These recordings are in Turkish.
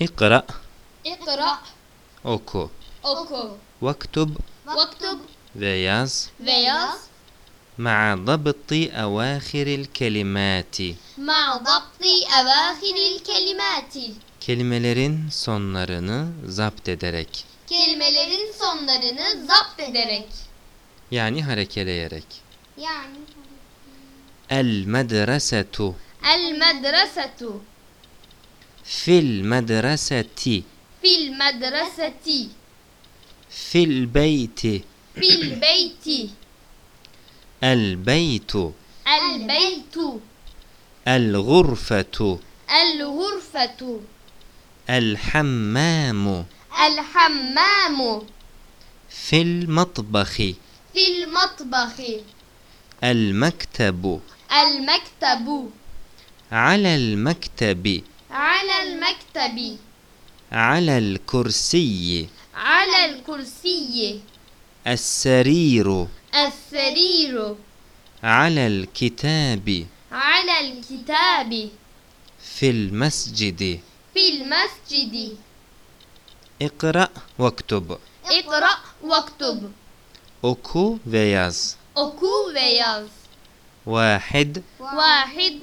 İkra اقرأ oku. oku Vaktub واكتب ve yaz. ve yaz مع ضبط أواخر الكلمات مع ضبط أواخر الكلمات Kelimelerin sonlarını zapt ederek. kelimelerin sonlarını zapt ederek Yani harekeleyerek. yani المدرسة المدرسة في المدرسة. في المدرسة. في البيت. في البيت. البيت. البيت. الغرفة. الغرفة. الحمام. الحمام. في المطبخ. في المطبخ. المكتب. المكتب. على المكتب. على المكتب. على الكرسي. على الكرسي. السرير. السرير. على الكتاب. على الكتاب. في المسجد. في المسجد. اقرأ واكتب. اقرأ واكتب. oku ve yaz. oku ve yaz واحد. واحد.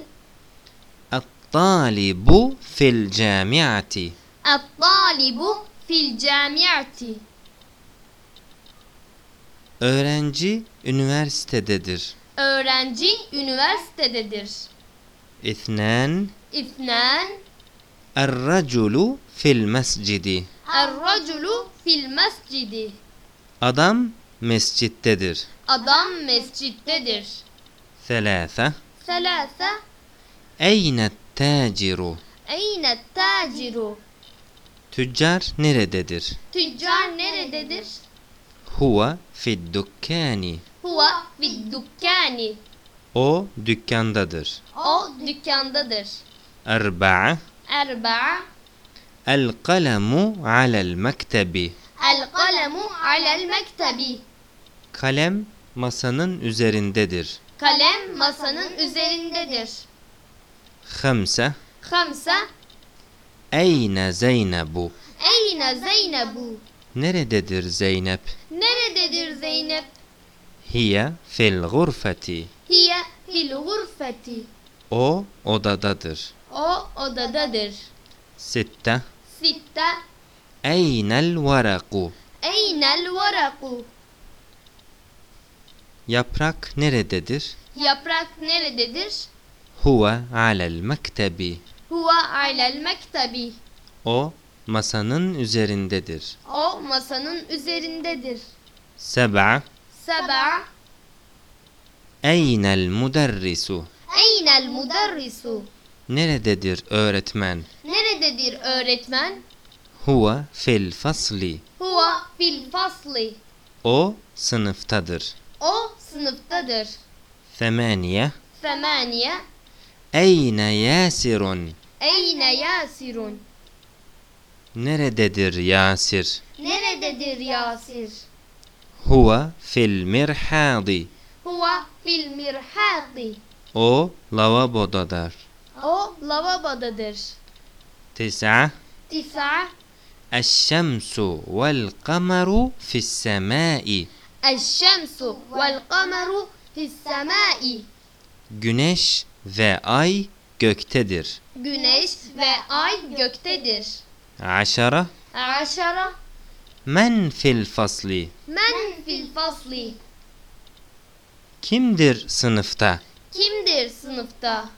At-talibu fil camiati. At-talibu fil camiati. Öğrenci üniversitededir. Öğrenci üniversitededir. İthnan. İthnan. Er-raculu fil mescidi. Er-raculu fil mescidi. Adam mescittedir. Adam mescittedir. Selâfe. Selâfe. Eynet Teciru. Eyne teciru? Tüccar nerededir? Tüccar nerededir? Huwa fid dukkani. Huwa fid dukkani. O dükkandadır. O dükkandadır. Erba'a. Erba'a. El kalemu alel mektebi. El kalemu alel mektebi. Kalem masanın üzerindedir. Kalem masanın üzerindedir. خمسة خمسة أين زينب؟ أين زينب Nerededir Zeynep? nerededir Zeynep Hiye fil gurfeti. هي في الغرفة O odadadır. o odadadır Sitte ستة Eynel varaku. أين الورق Yaprak nerededir? yaprak nerededir Huve alel mektebi. Huve alel mektebi. O masanın üzerindedir. O masanın üzerindedir. Seba. Seba. Eynel muderrisu. Eynel muderrisu. Nerededir öğretmen? Nerededir öğretmen? Huwa fil fasli. Huwa fil fasli. O sınıftadır. O sınıftadır. Femaniye. Femaniye. Eyne Yasirun? Eyne Yasirun? Nerededir Yasir? Nerededir Yasir? Huwa fil mirhadi. Huwa fil mirhadi. O lavabodadır. O lavabodadır. Tis'a. Tis'a. Eşşemsu vel kameru fis semai. Eşşemsu vel kameru fis semai. Güneş ve ay göktedir. Güneş ve ay göktedir. Aşara. Aşara. Men fil fasli. Men fil fasli. Kimdir sınıfta? Kimdir sınıfta?